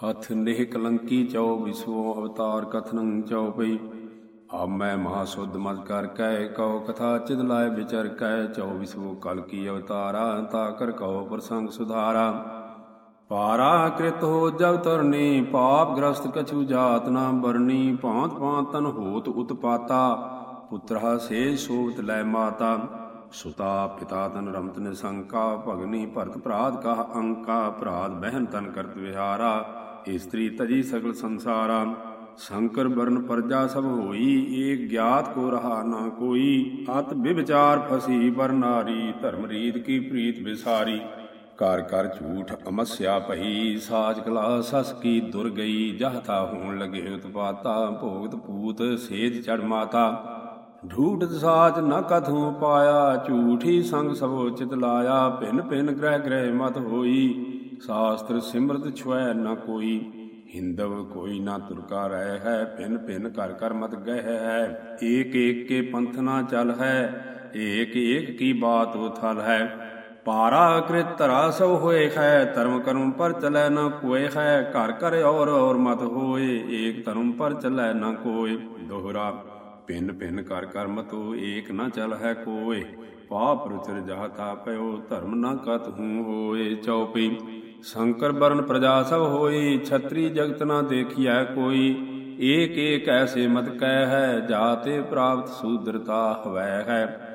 ਅਥ ਨਿਹ ਕਲੰਕੀ ਚਉ ਵਿਸਵੋ ਅਵਤਾਰ ਕਥਨੰ ਚਉ ਪਈ। ਆਪ ਮੈਂ ਮਹਾ ਸੁਧ ਮਤ ਕਰ ਕਹਿ ਕਉ ਕਥਾ ਚਿਦ ਲਾਇ ਵਿਚਰ ਕਹਿ ਚਉ ਵਿਸਵੋ ਕਲ ਕੀ ਅਵਤਾਰਾ ਤਾ ਕਰ ਕਉ ਪ੍ਰਸੰਗ ਸੁਧਾਰਾ। ਪਾਰਾ ਕ੍ਰਿਤ ਹੋ ਜਗ ਤਰਨੀ, ਪਾਪ ਗ੍ਰਸਤ ਕਛੂ ਜਾਤ ਨਾ ਬਰਨੀ, ਭਾਂਤ ਭਾਂਤ ਤਨ ਹੋਤ ਉਤਪਾਤਾ, ਪੁੱਤਰਾ ਸੇ ਸੋਵਤ ਲੈ ਮਾਤਾ। ਸੁਤਾ ਪਿਤਾ ਤਨ ਰਮਤ ਨਿਸੰਕਾ, ਭਗਨੀ ਭਰਤ ਭਰਾਤ ਕਾ ਅੰਕਾ, ਭਰਾਤ ਬਹਿਨ ਤਨ ਕਰਤ ਵਿਹਾਰਾ। ਇਸਤਰੀ ਤਜੀ ਸਗਲ ਸੰਸਾਰਾ, ਸ਼ੰਕਰ ਬਰਨ ਪਰਜਾ ਸਭ ਹੋਈ ਏਕ ਗਿਆਤ ਕੋ ਰਹਾ ਨਾ ਕੋਈ, ਅਤ ਵਿਵਚਾਰ ਫਸੀ ਬਰਨਾਰੀ ਧਰਮ ਰੀਤ ਕੀ ਪ੍ਰੀਤ ਵਿਸਾਰੀ। ਕਰ ਕਰ ਝੂਠ ਅਮਸਿਆ ਪਹੀ ਸਾਜ ਕਲਾ ਸਸ ਕੀ ਦੁਰ ਗਈ, ਜਹਤਾ ਹੋਣ ਲਗੇ ਉਤਪਾਤਾ, ਭੋਗਤ ਪੂਤ ਸੇਜ ਚੜ ਮਾਤਾ। ਢੂਠ ਸਾਚ ਨ ਕਥੂ ਪਾਇਆ, ਝੂਠੀ ਸੰਗ ਸਭੋ ਚਿਤ ਲਾਇਆ, ਭਿਨ ਭਿਨ ਗ੍ਰਹਿ ਗ੍ਰਹਿ ਮਤ ਹੋਈ। ਸ਼ਾਸਤਰ ਸਿਮਰਤ ਛੁਐ ਨਾ ਕੋਈ, ਹਿੰਦਵ ਕੋਈ ਨਾ ਤੁਰਕਾ ਰਹਿ ਹੈ, ਭਿੰਨ ਭਿੰਨ ਕਰ ਕਰ ਮਤ ਗਹਿ ਹੈ। ਏਕ ਏਕ ਕੇ ਪੰਥ ਨਾ ਚਲ ਹੈ, ਏਕ ਏਕ ਕੀ ਬਾਤ ਉਥਲ ਹੈ। ਪਾਰਾ ਕ੍ਰਿਤ ਧਰਾ ਸਭ ਹੋਏ ਹੈ, ਧਰਮ ਕਰਮ ਪਰ ਚਲੈ ਨਾ ਕੋਏ ਹੈ। ਘਰ ਘਰ ਔਰ ਔਰ ਮਤ ਹੋਏ, ਏਕ ਧਰਮ ਪਰ ਚਲੈ ਨਾ ਕੋਏ। ਦੋਹਰਾ, ਭਿੰਨ ਭਿੰਨ ਕਰ ਕਰ ਮਤੋ ਏਕ ਨਾ ਚਲ ਹੈ ਕੋਏ। ਪਾਪ ਰੁਚਰ ਜਾਤਾ ਪਇਓ ਧਰਮ ਨਾ ਕਤ ਹੂੰ ਹੋਏ। ਚਉਪਈ ਸ਼ੰਕਰ ਬਰਨ ਪ੍ਰਜਾ ਸਭ ਹੋਈ, ਛਤਰੀ ਜਗਤ ਨ ਦੇਖਿਆ ਕੋਈ। ਏਕ ਏਕ ਐਸੇ ਮਤ ਕਹਿ ਹੈ, ਜਾਤੇ ਪ੍ਰਾਪਤ ਸੂਦਰਤਾ ਹਵੈ ਹੈ।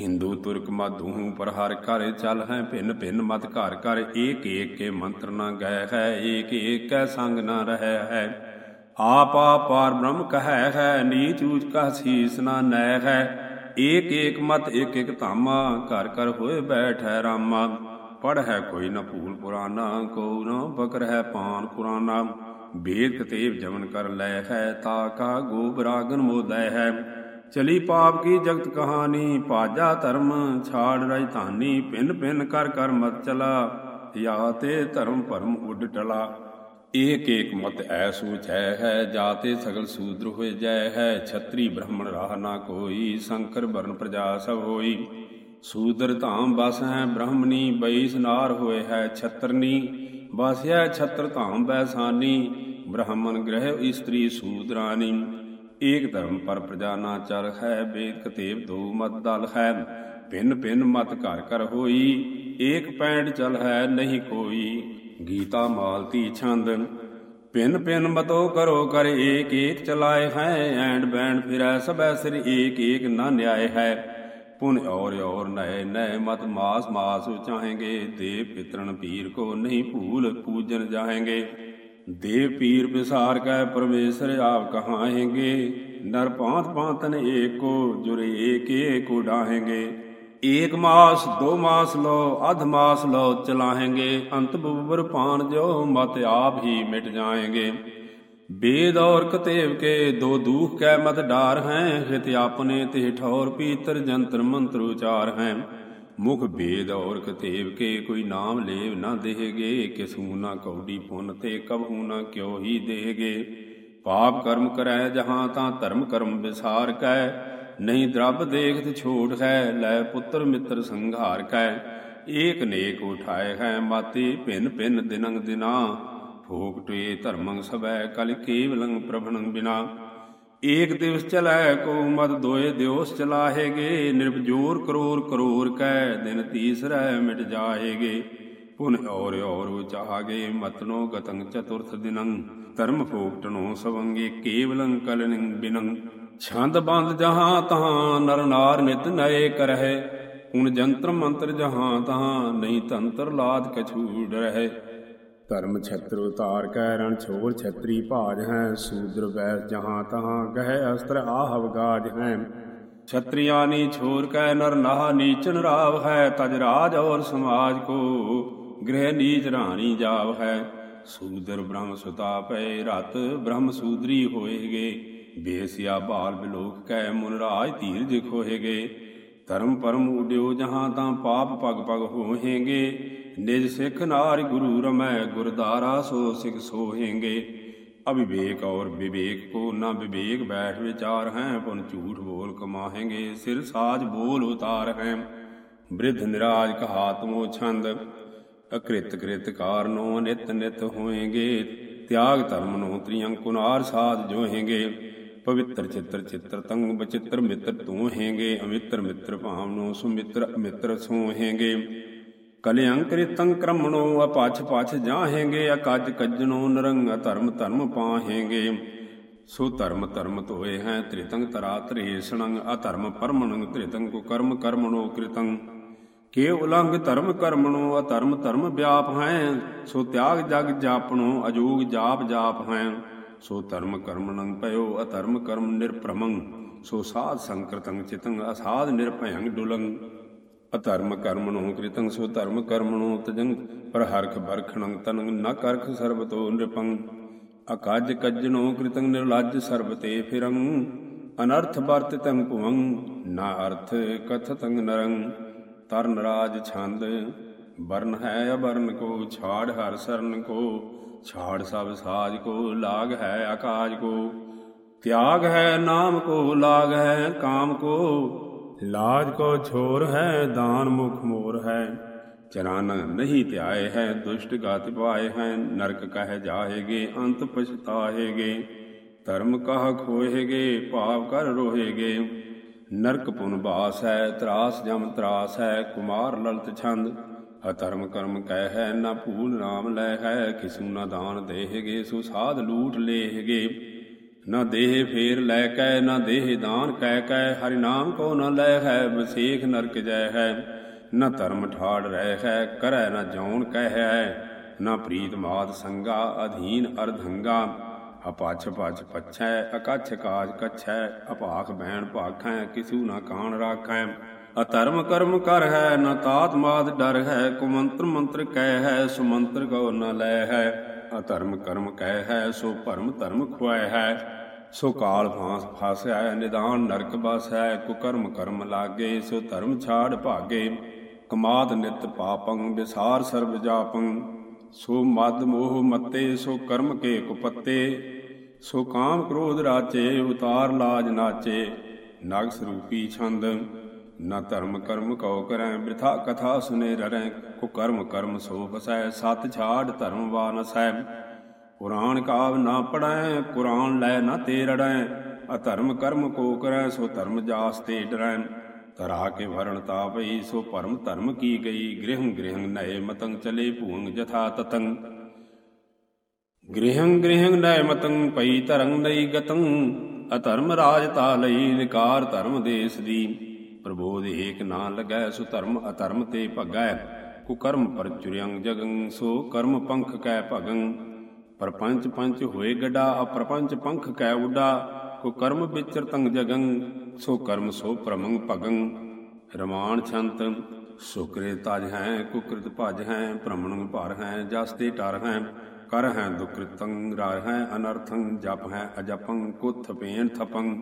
ਹਿੰਦੂ ਤੁਰਕ ਮਧੂ ਪਰ ਹਰ ਘਰ ਚਲ ਹੈ, ਭਿੰਨ ਭਿੰਨ ਮਤ ਘਰ ਘਰ ਏਕ ਏਕ ਕੇ ਮੰਤਰ ਨਾ ਗਏ ਹੈ, ਏਕ ਏਕ ਕੈ ਸੰਗ ਨਾ ਰਹਿ ਹੈ। ਆਪ ਪਾਰ ਬ੍ਰਹਮ ਕਹੈ ਹੈ, ਨੀਚ ਊਚ ਕਹ ਸੀਸ ਨ ਨੈ ਹੈ। ਏਕ ਏਕ ਮਤ ਏਕ ਏਕ ਧਾਮਾ, ਘਰ ਘਰ ਹੋਏ ਬੈਠੈ ਰਾਮਾ। ਪੜ ਹੈ ਕੋਈ ਨ ਭੂਲ ਪੁਰਾਨਾ ਕੋ ਨ ਬਕਰ ਹੈ ਪਾਨ ਕੁਰਾਨਾ ਵੇਦ ਕਤੇਬ ਜਮਨ ਕਰ ਲੈ ਹੈ ਤਾ ਕਾ ਗੋਬ ਰਾਗਨ ਮੋਦੈ ਹੈ। ਚਲੀ ਪਾਪ ਕੀ ਜਗਤ ਕਹਾਣੀ ਪਾਜਾ ਧਰਮ ਛਾੜ ਰਾਜਧਾਨੀ ਪਿੰਨ ਪਿੰਨ ਕਰ ਕਰ ਮਤ ਚਲਾ ਯਾ ਤੇ ਧਰਮ ਭਰਮ ਉੱਡ ਟਲਾ। ਏਕ ਏਕ ਮਤ ਐ ਸੂਚੈ ਹੈ ਜਾਤੇ ਸਗਲ ਸੂਦਰ ਹੋਏ ਜੈ ਹੈ। ਛਤਰੀ ਬ੍ਰਾਹਮਣ ਰਾਹ ਨਾ ਕੋਈ, ਸ਼ੰਕਰ ਵਰਨ ਪ੍ਰਜਾ ਸਭ ਹੋਈ ਸੂਦਰ ਧਾਮ ਬਸ ਹੈ ਬ੍ਰਾਹਮਣੀ ਬਈ ਨਾਰ ਹੋਏ ਹੈ ਛਤਰਨੀ। ਬਸਿਆ ਛਤਰ ਧਾਮ ਬੈਸਾਨੀ, ਬ੍ਰਾਹਮਣ ਗ੍ਰਹਿ ਇਸਤਰੀ ਸੂਦਰਾਨੀ। ਏਕ ਧਰਮ ਪਰ ਪ੍ਰਜਾ ਨਾ ਚਲ ਹੈ ਬੇਦ ਕਤੇਬ ਦੋ ਮਤ ਦਲ ਹੈ। ਭਿੰਨ ਭਿੰਨ ਮਤ ਘਰ ਘਰ ਹੋਈ, ਏਕ ਪੈਂਡ ਚਲ ਹੈ ਨਹੀਂ ਕੋਈ। ਗੀਤਾ ਮਾਲਤੀ ਛੰਦ, ਭਿੰਨ ਭਿੰਨ ਮਤੋ ਕਰੋ ਕਰ ਏਕ ਏਕ ਚਲਾਏ ਹੈ, ਐਂਡ ਬੈਂਡ ਫਿਰੈ ਸਭੈ ਸਿਰ ਏਕ ਏਕ ਨਾ ਨਿਆਏ ਹੈ। ਪੁਨ ਔਰ ਔਰ ਨਏ ਨਏ ਮਤ ਮਾਸ ਮਾਸ ਚਾਹੇਗੇ। ਦੇਵ ਪਿਤਰਨ ਪੀਰ ਕੋ ਨਹੀਂ ਭੂਲ ਪੂਜਨ ਜਾਹੇਗੇ। ਦੇਵ ਪੀਰ ਵਿਸਾਰ ਕੈ ਪਰਮੇਸ਼ਰ ਆਪ ਕਹਾਏਗੇ। ਨਰ ਪਾਂਤ ਪਾਂਤਨ ਏਕੋ, ਜੁਰੇ ਏਕ ਏਕ ਉਡਾਹੇਗੇ। ਏਕ ਮਾਸ, ਦੋ ਮਾਸ ਲੋ ਅਧ ਮਾਸ ਲੋ ਚਲਾਹੇਗੇ। ਅੰਤ ਬੁਬਰ ਪਾਨ ਜੋ ਮਤ ਆਪ ਹੀ ਮਿਟ ਜਾਏਗੇ ਬੇਦ ਔਰ ਕਤੇਵ ਕੇ ਦੋ ਦੂਖ ਕੈ ਮਤ ਡਾਰ ਹੈ, ਹਿਤ ਆਪਨੇ ਤੇ ਠੌਰ ਪੀਤਰ ਜੰਤਰ ਮੰਤਰ ਉਚਾਰ ਹੈ। ਮੁਖ ਬੇਦ ਔਰ ਕਤੇਵ ਕੇ ਕੋਈ ਨਾਮ ਲੇਵ ਨਾ ਦੇਹਗੇ, ਕਿਸੂ ਨਾ ਕੌਡੀ ਪੁੰਨ ਤੇ ਕਬੂ ਨਾ ਕਿਉ ਹੀ ਦੇਹਗੇ। ਪਾਪ ਕਰਮ ਕਰੈ ਜਹਾਂ ਤਾਂ ਧਰਮ ਕਰਮ ਵਿਸਾਰ ਕੈ, ਨਹੀਂ ਦਰਬ ਦੇਖਤ ਛੋੜ ਹੈ, ਲੈ ਪੁੱਤਰ ਮਿੱਤਰ ਸੰਘਾਰ ਕੈ। ਏਕ ਨੇਕ ਉਠਾਏ ਹੈ ਮਾਤੀ ਭਿੰਨ ਭਿੰਨ ਦਿਨੰਗ ਦਿਨਾ ਫੋਕ ਫੋਕਟੇ ਧਰਮੰ ਸਭੈ ਕਲ ਕੇਵਲੰ ਪ੍ਰਭਣੰ ਬਿਨਾ। ਏਕ ਦਿਵਸ ਚਲੈ ਕੋ ਮਦ ਦੋਏ ਦਿਵਸ ਚਲਾਹੇਗੇ ਨਿਰਭਜੋਰ ਕਰੋਰ ਕਰੋਰ ਕੈ, ਦਿਨ ਤੀਸਰੈ ਮਿਟ ਜਾਏਗੇ ਪੁਨ ਔਰ ਔਰ ਉਚਾਗੇ ਮਤਨੋ ਗਤੰ ਚਤੁਰਥ ਦਿਨੰ। ਧਰਮ ਫੋਕਟਨੋ ਸਵੰਗੇ, ਕੇਵਲੰ ਕਲਨੰ ਬਿਨੰ। ਛੰਦ ਬੰਦ ਜਹਾਂ ਤਹਾਂ ਨਰ ਨਾਰ ਨਿਤ ਨਏ ਕਰਹਿ। ਹੁਣ ਜੰਤਰ ਮੰਤਰ ਜਹਾਂ ਤਹਾਂ, ਨਹੀਂ ਤੰਤਰ ਲਾਦ ਕਛੂ ਡਰਹਿ। ਧਰਮ ਛਤਰ ਉਤਾਰ ਕੈ ਰਣ ਛੋਰ ਛਤਰੀ ਭਾਜ ਹੈ, ਸੂਦਰ ਵੈਸ ਜਹਾਂ ਤਹਾਂ ਗਹਿ ਅਸਤਰ ਆਹਵ ਗਾਜ ਹੈ। ਛਤਰੀਆਨੀ ਛੋਰ ਕੈ ਨਰ ਨਾਹ ਨੀਚਨ ਰਾਵ ਹੈ, ਤਜ ਰਾਜ ਔਰ ਸਮਾਜ ਕੋ ਗ੍ਰਹਿ ਨੀਚ ਰਾਣੀ ਜਾਵ ਹੈ। ਸੂਦਰ ਬ੍ਰਹਮ ਸੁਤਾ ਪਏ ਰਤ, ਬ੍ਰਹਮ ਸੂਦਰੀ ਹੋਏਗੇ। ਬੇਸਿਆ ਬਾਲ ਬਿਲੋਕ ਕੈ ਮੁਨ ਰਾਜ ਧੀਰਜ ਖੋਹੇਗੇ। ਧਰਮ ਪਰਮ ਉਡਿਓ ਜਹਾਂ ਤਾਂ ਪਾਪ ਪਗ ਪਗ ਹੋਹੇਗੇ। ਨਿਜ ਸਿੱਖ ਨਾਰ ਗੁਰੂ ਰਮੈ ਗੁਰਦਾਰਾ ਸੋ ਸਿਖ ਸੋਹੇਗੇ। ਅਵਿਵੇਕ ਔਰ ਵਿਵੇਕ ਕੋ ਨਾ ਵਿਵੇਕ ਬੈਠ ਵਿਚਾਰ ਹੈ, ਪੁਨ ਝੂਠ ਬੋਲ ਕਮਾਹੇਗੇ, ਸਿਰ ਸਾਜ ਬੋਲ ਉਤਾਰ ਹੈ। ਬ੍ਰਿਧ ਨਿਰਾਜ ਕਹਾਤਮੋ ਛੰਦ, ਅਕ੍ਰਿਤ ਕ੍ਰਿਤ ਕਾਰਨੋ ਨਿਤ ਨਿਤ ਹੋਏਗੇ। ਤਿਆਗ ਧਰਮ ਨੂੰ ਤ੍ਰਿਯੰਕੁਨਾਰ ਸਾਧ ਜੋ ਪਵਿੱਤਰ ਚਿੱਤਰ ਚਿੱਤਰ ਤੰਗ ਬਚਿੱਤਰ ਮਿੱਤਰ ਤੂੰ ਹੈਗੇ ਅਮਿੱਤਰ ਮਿੱਤਰ ਭਾਵ ਨੂੰ ਸੁਮਿੱਤਰ ਅਮਿੱਤਰ ਸੂ ਹੈਗੇ ਕਲਿਅੰ ਕ੍ਰਿਤੰ ਕਰਮਣੋ, ਅਪਾਛ ਪਾਛ ਜਾਹੇਗੇ, ਅਕਜ ਕੱਜਣੋ, ਨਰੰਗ ਧਰਮ ਧਰਮ ਪਾਹੇਗੇ। ਸੋ ਧਰਮ ਧਰਮ ਤੋਏ ਹੈ, ਤ੍ਰਿਤੰਗ ਤਰਾ ਤ੍ਰੇਸ਼ਣੰ ਅਧਰਮ ਪਰਮਣੰ ਤ੍ਰਿਤੰਗ ਕੋ ਕਰਮ ਕਰਮਣੋ ਕ੍ਰਿਤੰ ਕੇ ਉਲੰਘ ਧਰਮ ਕਰਮਣੋ, ਅਧਰਮ ਧਰਮ ਵਿਆਪ ਹੈ। ਸੋ ਤਿਆਗ ਜਗ ਜਾਪਣੋ, ਅਜੂਗ ਜਾਪ ਜਾਪ ਹੈ। ਸੋ ਧਰਮ ਕਰਮਣੰ ਪਇਓ ਅਧਰਮ ਕਰਮ ਨਿਰਪ੍ਰਮੰ ਸੋ ਸਾਧ ਸੰਕ੍ਰਤੰ ਚਿਤੰ ਅਸਾਧ ਨਿਰਭਯੰ ਡੁਲੰ। ਅਧਰਮ ਕਰਮਣੋ ਕ੍ਰਿਤੰ ਸੋ ਧਰਮ ਕਰਮਣੋ ਤਜੰ ਪਰ ਹਰਖ ਬਰਖਣੰ ਤਨੰ ਨ ਕਰਖ ਸਰਬਤੋ ਨਿਰਪੰ। ਅਕਜ ਕੱਜਣੋ ਕ੍ਰਿਤੰ ਨਿਰਲਜ ਸਰਬ ਫਿਰੰ। ਅਨਰਥ ਵਰਤ ਤੰ ਭੁਵੰ, ਨਾ ਅਰਥ ਕਥ ਕਥਤੰ ਨਰੰ। ਤਰਨ ਰਾਜ ਛੰਦ, ਵਰਨ ਹੈ ਅਵਰਨ ਕੋ, ਛਾੜ ਹਰ ਸਰਨ ਕੋ। ਛਾੜ ਸਭ ਸਾਜ ਕੋ, ਲਾਗ ਹੈ ਆਕਾਜ ਕੋ। ਤਿਆਗ ਹੈ ਨਾਮ ਕੋ, ਲਾਗ ਹੈ ਕਾਮ ਕੋ। ਲਾਜ ਕੋ ਛੋਰ ਹੈ, ਦਾਨ ਮੁਖ ਮੋਰ ਹੈ। ਚਰਾਨ ਨਹੀਂ ਧਿਆਏ ਹੈ, ਦੁਸ਼ਟ ਗਤ ਪਾਏ ਹੈ, ਨਰਕ ਕਹਿ ਜਾਏਗੇ, ਅੰਤ ਪਛਤਾਹੇਗੇ ਧਰਮ ਕਹ ਖੋਹੇਗੇ ਭਾਵ ਕਰ ਰੋਹੇਗੇ ਨਰਕ ਪੁਨ ਬਾਸ ਹੈ, ਤਰਾਸ ਜਮ ਤਰਾਸ ਹੈ, ਕੁਮਾਰ ਲਲਤ ਛੰਦ। ਅਧਰਮ ਕਰਮ ਕਹਿ ਹੈ, ਨਾ ਭੂਲ ਨਾਮ ਲੈ ਹੈ, ਕਿਸੂ ਨਾ ਦਾਨ ਦੇਹਗੇ, ਸੋ ਸਾਧ ਲੂਟ ਲੇਹਗੇ। ਨਾ ਦੇਹ ਫੇਰ ਲੈ ਕੈ, ਨਾ ਦੇਹ ਦਾਨ ਕਹਿ ਕੈ, ਹਰਿ ਨਾਮ ਕੋ ਨ ਲੈ ਹੈ ਬਸੇਖ ਨਰਕ ਜੈ ਹੈ। ਨਾ ਧਰਮ ਠਾੜ ਰਹਿ ਹੈ, ਕਰੈ ਨਾ ਜੌਣ ਕਹਿ ਹੈ। ਨਾ ਪ੍ਰੀਤ ਮਾਤ ਸੰਗਾ, ਅਧੀਨ ਅਰਧੰਗਾ ਅਪਾਛ ਪਛ ਪਛੈ, ਅਕਛ ਕਾਜ ਕਛੈ, ਅਪਾਖ ਬੈਣ ਭਾਖੈ, ਕਿਸੂ ਨਾ ਕਾਣ ਰਾਖੈ। ਅਧਰਮ ਕਰਮ ਕਰ ਹੈ, ਨਾ ਤਾਤ ਮਾਤ ਡਰ ਹੈ, ਕੁਮੰਤਰ ਮੰਤਰ ਕਹਿ ਹੈ, ਸੁਮੰਤਰ ਕੋ ਨ ਲੈ ਹੈ। ਅਧਰਮ ਕਰਮ ਕਹਿ ਹੈ, ਸੋ ਭਰਮ ਧਰਮ ਖੁਆਇ ਹੈ। ਸੋ ਕਾਲ ਫਾਂਸ ਫਾਸਿਆ, ਨਿਦਾਨ ਨਰਕ ਬਸ ਹੈ ਕੁਕਰਮ ਕਰਮ ਲਾਗੇ, ਸੋ ਧਰਮ ਛਾੜ ਭਾਗੇ। ਕਮਾਦ ਨਿਤ ਪਾਪੰ, ਵਿਸਾਰ ਸਰਬ ਜਾਪੰ। ਸੋ ਮਦ ਮੋਹ ਮਤੇ, ਸੋ ਕਰਮ ਕੇ ਕੁਪੱਤੇ। ਸੋ ਕਾਮ ਕ੍ਰੋਧ ਰਾਚੇ, ਉਤਾਰ ਲਾਜ ਨਾਚੇ। ਨਗ ਸਰੂਪੀ ਛੰਦ। ਨਾ ਧਰਮ ਕਰਮ ਕਉ ਕਰੈ ਬਿਰਥਾ ਕਥਾ ਸੁਨੇ ਰਰੈ, ਕੋ ਕਰਮ ਕਰਮ ਸੋ ਫਸੈ ਸਤ ਛਾੜ ਧਰਮ ਵਾ ਨਸੈ ਪੁਰਾਣ ਕਾਵ ਨਾ ਪੜੈ ਕੁਰਾਨ ਲੈ ਨਾ ਤੇ ਰੜੈ ਅਧਰਮ ਕਰਮ ਕੋ ਕਰੈ, ਸੋ ਧਰਮ ਜਾਸ ਤੇ ਡਰੈ। ਤਰਾ ਕੇ ਵਰਣ ਤਾਪਈ ਸੋ ਪਰਮ ਧਰਮ ਕੀ ਗਈ, ਗ੍ਰਹਿ ਗ੍ਰਹਿ ਨਏ ਮਤੰ ਚਲੇ ਭੂੰਗ ਜਥਾ ਤਤੰ ਗ੍ਰਹਿ ਗ੍ਰਹਿ ਨਏ ਮਤੰ ਪਈ ਧਰੰ ਲਈ ਗਤੰ ਅਧਰਮ ਰਾਜ ਤਾ ਲਈ ਨਿਕਾਰ ਧਰਮ ਦੇਸ ਦੀ। ਪ੍ਰਬੋਧ ਏਕ ਨਾ ਲਗੈ, ਸੋ ਧਰਮ ਅਧਰਮ ਤੇ ਭਗੈ। ਕੁਕਰਮ ਪਰ ਚੁਰਿਯੰ ਜਗੰ ਸੋ ਕਰਮ ਪੰਖ ਕੈ ਭਗੰ। ਪਰਪੰਚ ਪੰਚ ਹੋਏ ਗਡਾ, ਅਪਰਪੰਚ ਪੰਖ ਕੈ ਉਡਾ। ਕੋ ਕਰਮ ਵਿਚਰ ਤੰਗ ਜਗੰ ਸੋ ਕਰਮ ਸੋ ਪ੍ਰਮੰਗ ਭਗੰ। ਰਮਾਨ ਛੰਤ ਸੁਕਰੇ ਤਜ ਹੈ ਕੁਕ੍ਰਿਤ ਭਜ ਹੈ, ਭ੍ਰਮਣ ਭਰ ਹੈ, ਜਸ ਤੇ ਟਰ ਹੈ। ਕਰ ਹੈ ਦੁਕ੍ਰਿਤੰ ਰਾਹ ਹੈ, ਅਨਰਥੰ ਜਪ ਹੈ, ਅਜਪੰ, ਕੁਥ ਪੇਣ ਥਪੰ।